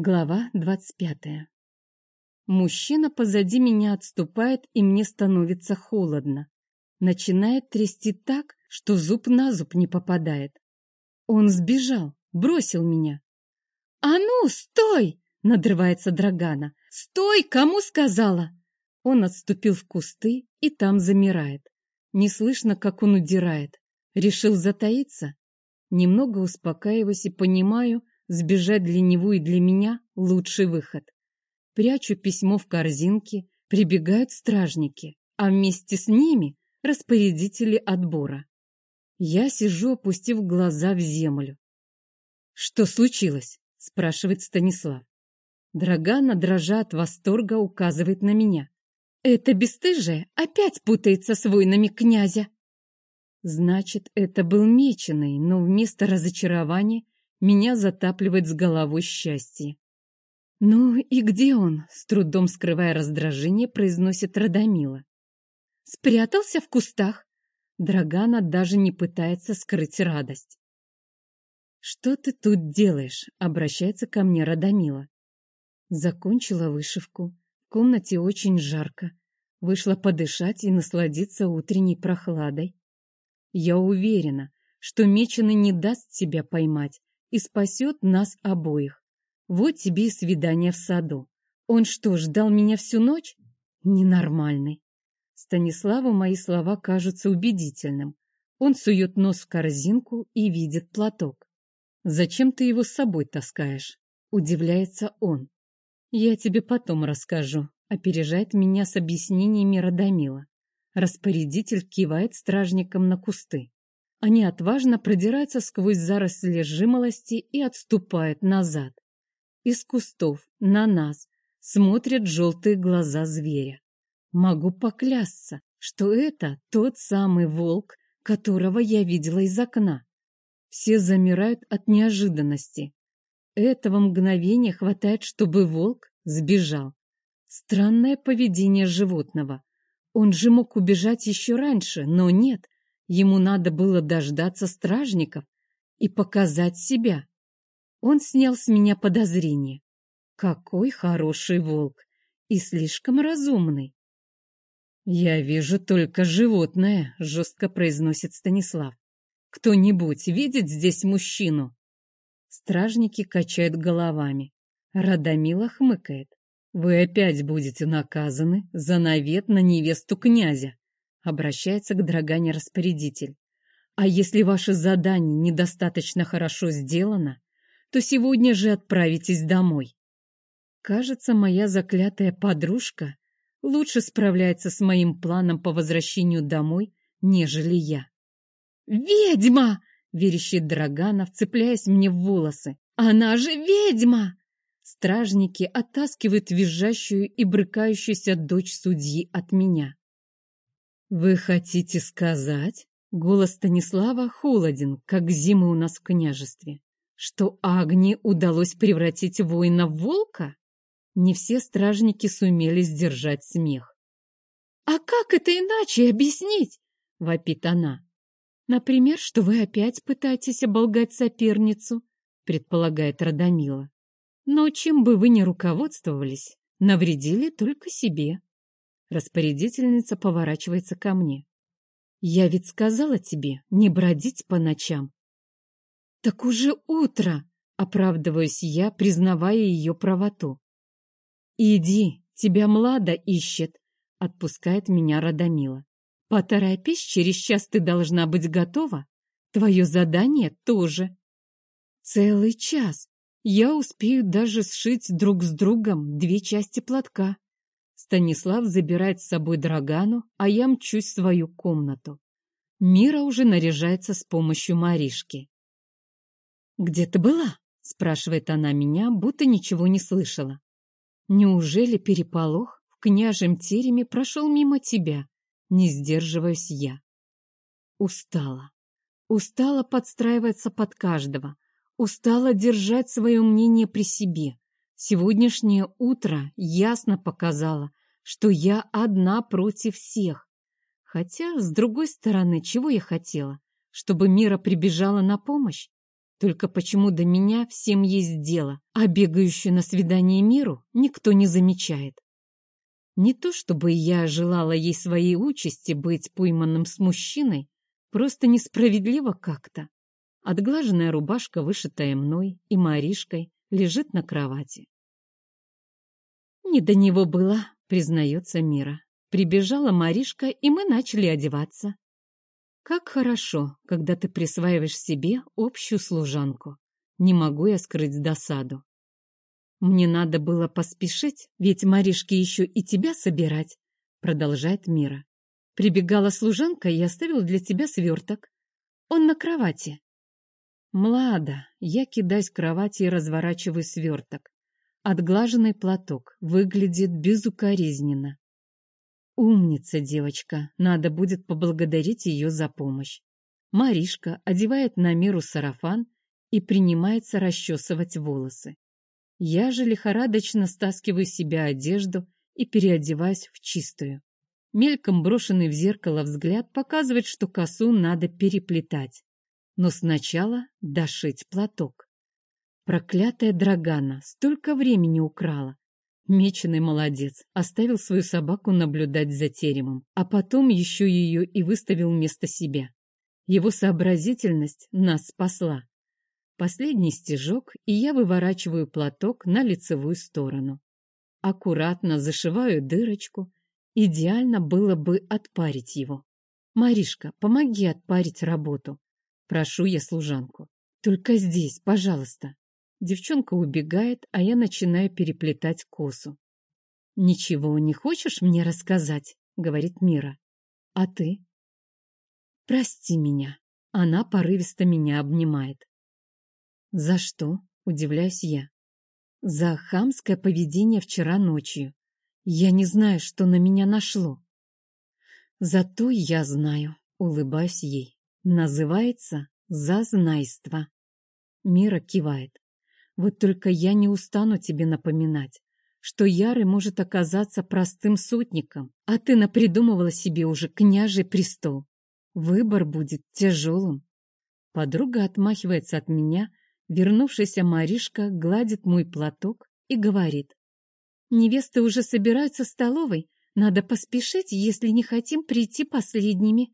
Глава двадцать пятая. Мужчина позади меня отступает, и мне становится холодно. Начинает трясти так, что зуб на зуб не попадает. Он сбежал, бросил меня. «А ну, стой!» — надрывается Драгана. «Стой! Кому сказала?» Он отступил в кусты и там замирает. Не слышно, как он удирает. Решил затаиться? Немного успокаиваюсь и понимаю, Сбежать для него и для меня — лучший выход. Прячу письмо в корзинке, прибегают стражники, а вместе с ними — распорядители отбора. Я сижу, опустив глаза в землю. «Что случилось?» — спрашивает Станислав. Драгана, дрожа от восторга, указывает на меня. «Это бесстыжая опять путается с воинами князя!» Значит, это был меченый, но вместо разочарования меня затапливает с головой счастье. «Ну и где он?» — с трудом скрывая раздражение, произносит Радомила. «Спрятался в кустах?» Драгана даже не пытается скрыть радость. «Что ты тут делаешь?» — обращается ко мне Радомила. Закончила вышивку. В комнате очень жарко. Вышла подышать и насладиться утренней прохладой. Я уверена, что Меченый не даст себя поймать, и спасет нас обоих. Вот тебе и свидание в саду. Он что, ждал меня всю ночь? Ненормальный. Станиславу мои слова кажутся убедительным. Он сует нос в корзинку и видит платок. «Зачем ты его с собой таскаешь?» — удивляется он. «Я тебе потом расскажу», — опережает меня с объяснениями Радомила. Распорядитель кивает стражникам на кусты. Они отважно продираются сквозь заросли жимолости и отступают назад. Из кустов на нас смотрят желтые глаза зверя. Могу поклясться, что это тот самый волк, которого я видела из окна. Все замирают от неожиданности. Этого мгновения хватает, чтобы волк сбежал. Странное поведение животного. Он же мог убежать еще раньше, но нет — Ему надо было дождаться стражников и показать себя. Он снял с меня подозрение. Какой хороший волк и слишком разумный. «Я вижу только животное», — жестко произносит Станислав. «Кто-нибудь видит здесь мужчину?» Стражники качают головами. Радомила хмыкает. «Вы опять будете наказаны за навет на невесту князя обращается к Драгане распорядитель. А если ваше задание недостаточно хорошо сделано, то сегодня же отправитесь домой. Кажется, моя заклятая подружка лучше справляется с моим планом по возвращению домой, нежели я. «Ведьма!» — верещит Драгана, вцепляясь мне в волосы. «Она же ведьма!» Стражники оттаскивают визжащую и брыкающуюся дочь судьи от меня. «Вы хотите сказать?» Голос Станислава холоден, как зимы у нас в княжестве. Что Агни удалось превратить воина в волка? Не все стражники сумели сдержать смех. «А как это иначе объяснить?» — вопит она. «Например, что вы опять пытаетесь оболгать соперницу», — предполагает Радомила. «Но чем бы вы ни руководствовались, навредили только себе». Распорядительница поворачивается ко мне. «Я ведь сказала тебе не бродить по ночам». «Так уже утро!» — оправдываюсь я, признавая ее правоту. «Иди, тебя Млада ищет», — отпускает меня Радомила. «Поторопись, через час ты должна быть готова. Твое задание тоже». «Целый час. Я успею даже сшить друг с другом две части платка». Станислав забирает с собой Драгану, а я мчусь в свою комнату. Мира уже наряжается с помощью Маришки. «Где ты была?» — спрашивает она меня, будто ничего не слышала. «Неужели переполох в княжем тереме прошел мимо тебя?» Не сдерживаюсь я. Устала. Устала подстраиваться под каждого. Устала держать свое мнение при себе. Сегодняшнее утро ясно показало, что я одна против всех. Хотя, с другой стороны, чего я хотела? Чтобы Мира прибежала на помощь? Только почему до меня всем есть дело, а бегающую на свидание миру никто не замечает. Не то чтобы я желала ей своей участи быть пойманным с мужчиной, просто несправедливо как-то. Отглаженная рубашка, вышитая мной и Маришкой, лежит на кровати. Не до него было, признается Мира. Прибежала Маришка, и мы начали одеваться. Как хорошо, когда ты присваиваешь себе общую служанку. Не могу я скрыть досаду. Мне надо было поспешить, ведь Маришке еще и тебя собирать, продолжает Мира. Прибегала служанка и оставила для тебя сверток. Он на кровати. Млада, я кидаюсь к кровати и разворачиваю сверток. Отглаженный платок выглядит безукоризненно. Умница девочка, надо будет поблагодарить ее за помощь. Маришка одевает на миру сарафан и принимается расчесывать волосы. Я же лихорадочно стаскиваю себя одежду и переодеваюсь в чистую. Мельком брошенный в зеркало взгляд показывает, что косу надо переплетать. Но сначала дошить платок. Проклятая Драгана столько времени украла. Меченый молодец, оставил свою собаку наблюдать за теремом, а потом еще ее и выставил вместо себя. Его сообразительность нас спасла. Последний стежок, и я выворачиваю платок на лицевую сторону. Аккуратно зашиваю дырочку. Идеально было бы отпарить его. «Маришка, помоги отпарить работу. Прошу я служанку. Только здесь, пожалуйста. Девчонка убегает, а я начинаю переплетать косу. «Ничего не хочешь мне рассказать?» — говорит Мира. «А ты?» «Прости меня». Она порывисто меня обнимает. «За что?» — удивляюсь я. «За хамское поведение вчера ночью. Я не знаю, что на меня нашло». «Зато я знаю», — улыбаюсь ей. Называется зазнайство. Мира кивает. Вот только я не устану тебе напоминать, что Ярый может оказаться простым сотником, а ты напридумывала себе уже княжий престол. Выбор будет тяжелым. Подруга отмахивается от меня, вернувшаяся Маришка гладит мой платок и говорит. Невесты уже собираются в столовой, надо поспешить, если не хотим прийти последними.